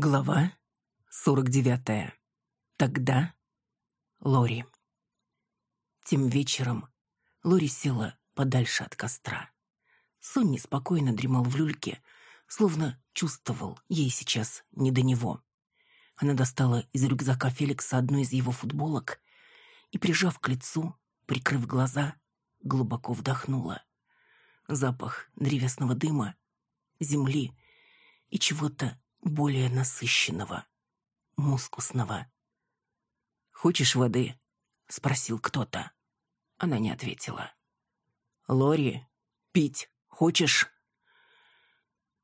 Глава 49. Тогда Лори. Тем вечером Лори села подальше от костра. Сон неспокойно дремал в люльке, словно чувствовал, ей сейчас не до него. Она достала из рюкзака Феликса одну из его футболок и, прижав к лицу, прикрыв глаза, глубоко вдохнула. Запах древесного дыма, земли и чего-то более насыщенного, мускусного. «Хочешь воды?» — спросил кто-то. Она не ответила. «Лори, пить хочешь?»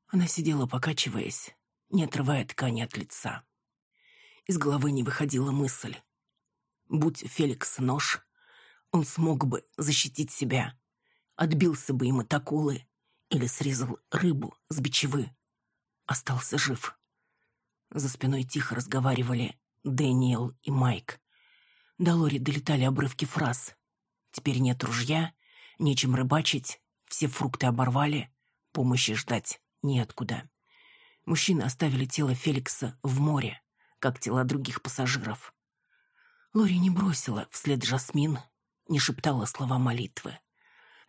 Она сидела, покачиваясь, не отрывая ткани от лица. Из головы не выходила мысль. Будь Феликс нож, он смог бы защитить себя, отбился бы им от акулы или срезал рыбу с бичевы остался жив. За спиной тихо разговаривали Дэниел и Майк. До Лори долетали обрывки фраз. «Теперь нет ружья, нечем рыбачить, все фрукты оборвали, помощи ждать неоткуда». Мужчины оставили тело Феликса в море, как тела других пассажиров. Лори не бросила вслед Жасмин, не шептала слова молитвы.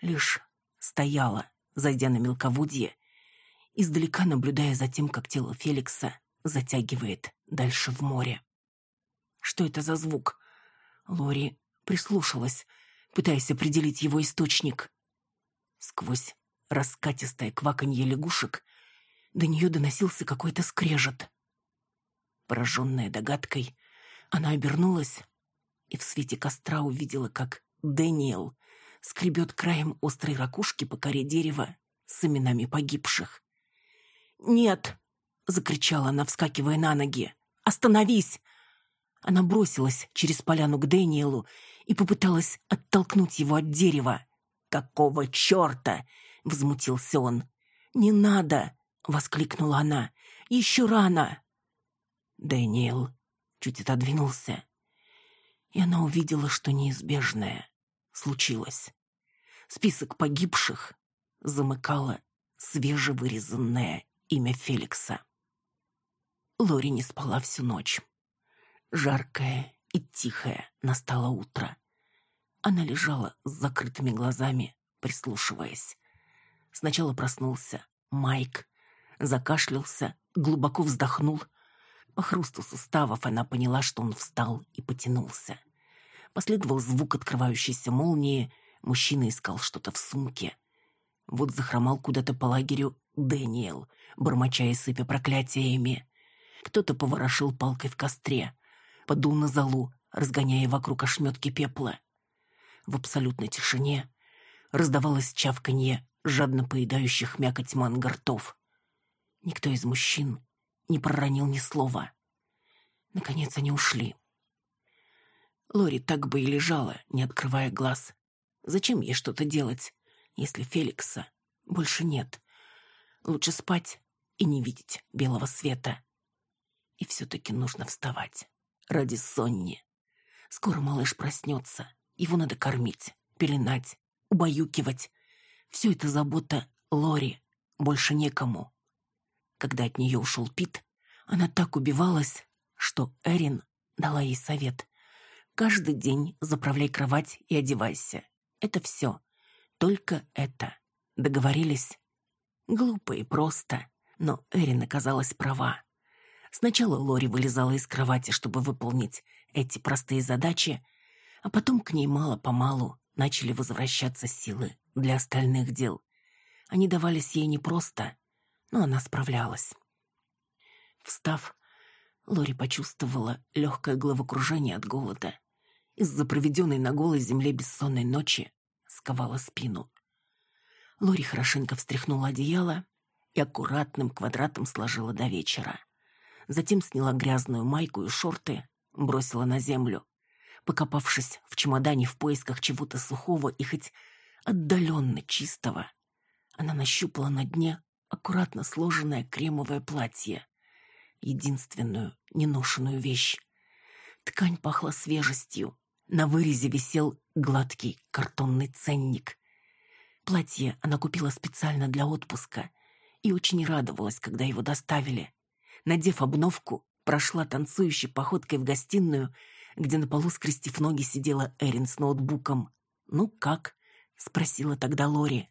Лишь стояла, зайдя на мелководье, издалека наблюдая за тем, как тело Феликса затягивает дальше в море. Что это за звук? Лори прислушалась, пытаясь определить его источник. Сквозь раскатистое кваканье лягушек до нее доносился какой-то скрежет. Пораженная догадкой, она обернулась и в свете костра увидела, как Дэниел скребет краем острой ракушки по коре дерева с именами погибших. «Нет!» — закричала она, вскакивая на ноги. «Остановись!» Она бросилась через поляну к Дэниелу и попыталась оттолкнуть его от дерева. «Какого черта?» — взмутился он. «Не надо!» — воскликнула она. «Еще рано!» Дэниел чуть отодвинулся, и она увидела, что неизбежное случилось. Список погибших замыкала свежевырезанная имя Феликса. Лори не спала всю ночь. Жаркое и тихое настало утро. Она лежала с закрытыми глазами, прислушиваясь. Сначала проснулся Майк, закашлялся, глубоко вздохнул. По хрусту суставов она поняла, что он встал и потянулся. Последовал звук открывающейся молнии, мужчина искал что-то в сумке. Вот захромал куда-то по лагерю Дэниел, бормоча и сыпя проклятиями. Кто-то поворошил палкой в костре, подул на залу, разгоняя вокруг ошметки пепла. В абсолютной тишине раздавалось чавканье жадно поедающих мякоть мангартов. Никто из мужчин не проронил ни слова. Наконец они ушли. Лори так бы и лежала, не открывая глаз. Зачем ей что-то делать, если Феликса больше нет? Лучше спать и не видеть белого света. И все-таки нужно вставать. Ради Сонни. Скоро малыш проснется. Его надо кормить, пеленать, убаюкивать. Все это забота Лори. Больше некому. Когда от нее ушел Пит, она так убивалась, что Эрин дала ей совет. Каждый день заправляй кровать и одевайся. Это все. Только это. Договорились? Глупо и просто, но Эрин оказалась права. Сначала Лори вылезала из кровати, чтобы выполнить эти простые задачи, а потом к ней мало-помалу начали возвращаться силы для остальных дел. Они давались ей непросто, но она справлялась. Встав, Лори почувствовала легкое головокружение от голода. Из-за проведенной на голой земле бессонной ночи сковала спину. Лори хорошенько встряхнула одеяло и аккуратным квадратом сложила до вечера. Затем сняла грязную майку и шорты, бросила на землю. Покопавшись в чемодане в поисках чего-то сухого и хоть отдаленно чистого, она нащупала на дне аккуратно сложенное кремовое платье. Единственную неношенную вещь. Ткань пахла свежестью. На вырезе висел гладкий картонный ценник. Платье она купила специально для отпуска и очень радовалась, когда его доставили. надев обновку, прошла танцующей походкой в гостиную, где на полу, скрестив ноги, сидела Эрин с ноутбуком. «Ну как?» — спросила тогда Лори.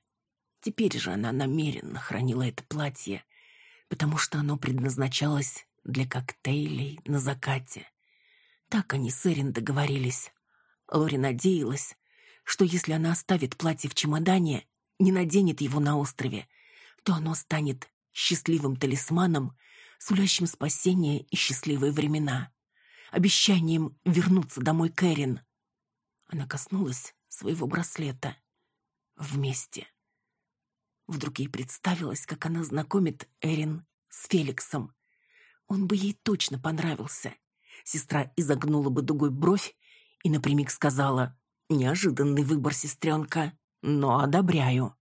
Теперь же она намеренно хранила это платье, потому что оно предназначалось для коктейлей на закате. Так они с Эрин договорились. Лори надеялась, что если она оставит платье в чемодане, не наденет его на острове, то оно станет счастливым талисманом, сулящим спасение и счастливые времена, обещанием вернуться домой к Эрин. Она коснулась своего браслета. Вместе. Вдруг ей представилось, как она знакомит Эрин с Феликсом. Он бы ей точно понравился. Сестра изогнула бы дугой бровь и напрямик сказала «Неожиданный выбор, сестренка, но одобряю».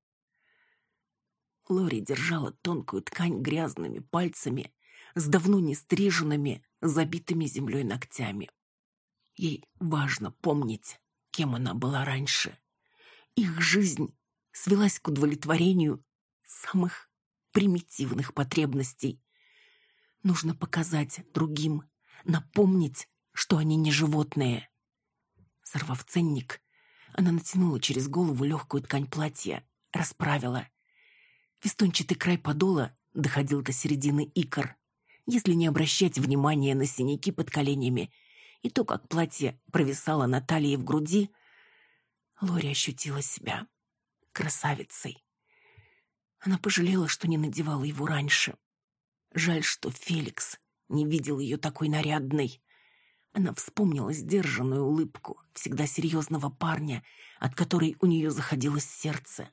Лори держала тонкую ткань грязными пальцами с давно не стриженными, забитыми землей ногтями. Ей важно помнить, кем она была раньше. Их жизнь свелась к удовлетворению самых примитивных потребностей. Нужно показать другим, напомнить, что они не животные. Сорвав ценник, она натянула через голову легкую ткань платья, расправила. Вестончатый край подола доходил до середины икр. Если не обращать внимания на синяки под коленями и то, как платье провисало на талии в груди, Лори ощутила себя красавицей. Она пожалела, что не надевала его раньше. Жаль, что Феликс не видел ее такой нарядной. Она вспомнила сдержанную улыбку всегда серьезного парня, от которой у нее заходилось сердце.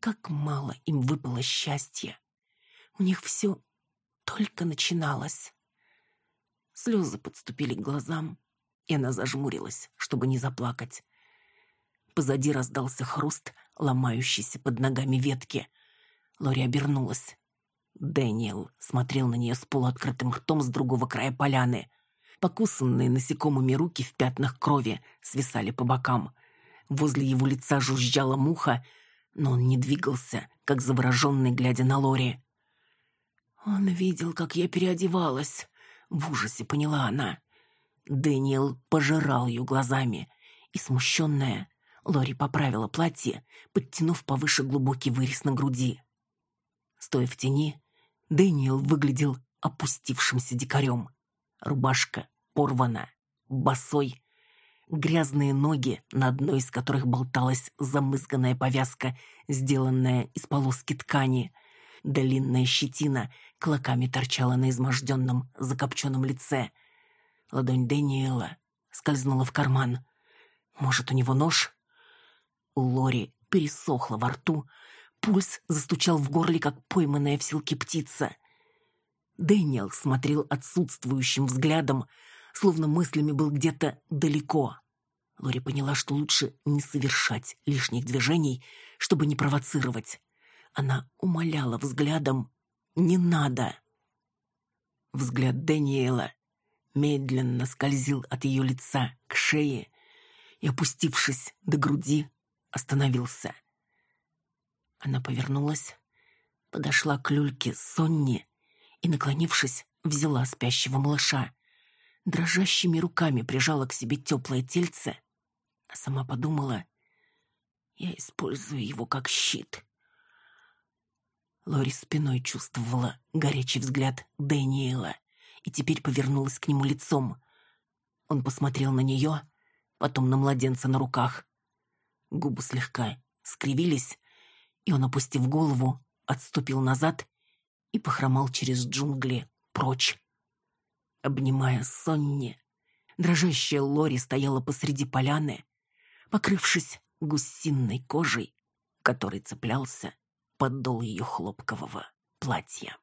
Как мало им выпало счастья. У них все только начиналось. Слезы подступили к глазам, и она зажмурилась, чтобы не заплакать. Позади раздался хруст, ломающийся под ногами ветки. Лори обернулась. Дэниел смотрел на нее с полуоткрытым ртом с другого края поляны. Покусанные насекомыми руки в пятнах крови свисали по бокам. Возле его лица жужжала муха, но он не двигался, как завороженный, глядя на Лори. «Он видел, как я переодевалась», — в ужасе поняла она. Дэниел пожирал ее глазами, и, смущенная, Лори поправила платье, подтянув повыше глубокий вырез на груди. Стоя в тени, Дэниел выглядел опустившимся дикарем. Рубашка порвана, босой, грязные ноги, на одной из которых болталась замызганная повязка, сделанная из полоски ткани. Длинная щетина клоками торчала на изможденном, закопченном лице. Ладонь Дэниела скользнула в карман. Может, у него нож? У Лори пересохло во рту, пульс застучал в горле, как пойманная в силке птица. Дэниел смотрел отсутствующим взглядом, словно мыслями был где-то далеко. Лори поняла, что лучше не совершать лишних движений, чтобы не провоцировать. Она умоляла взглядом «Не надо!». Взгляд Дэниела медленно скользил от ее лица к шее и, опустившись до груди, остановился. Она повернулась, подошла к люльке Сонни и, наклонившись, взяла спящего малыша. Дрожащими руками прижала к себе теплое тельце, а сама подумала, я использую его как щит. Лори спиной чувствовала горячий взгляд Дэниела и теперь повернулась к нему лицом. Он посмотрел на нее, потом на младенца на руках. Губы слегка скривились, и он, опустив голову, отступил назад и похромал через джунгли прочь. Обнимая Сонни, дрожащая Лори стояла посреди поляны, покрывшись гусиной кожей, который цеплялся подол ее хлопкового платья.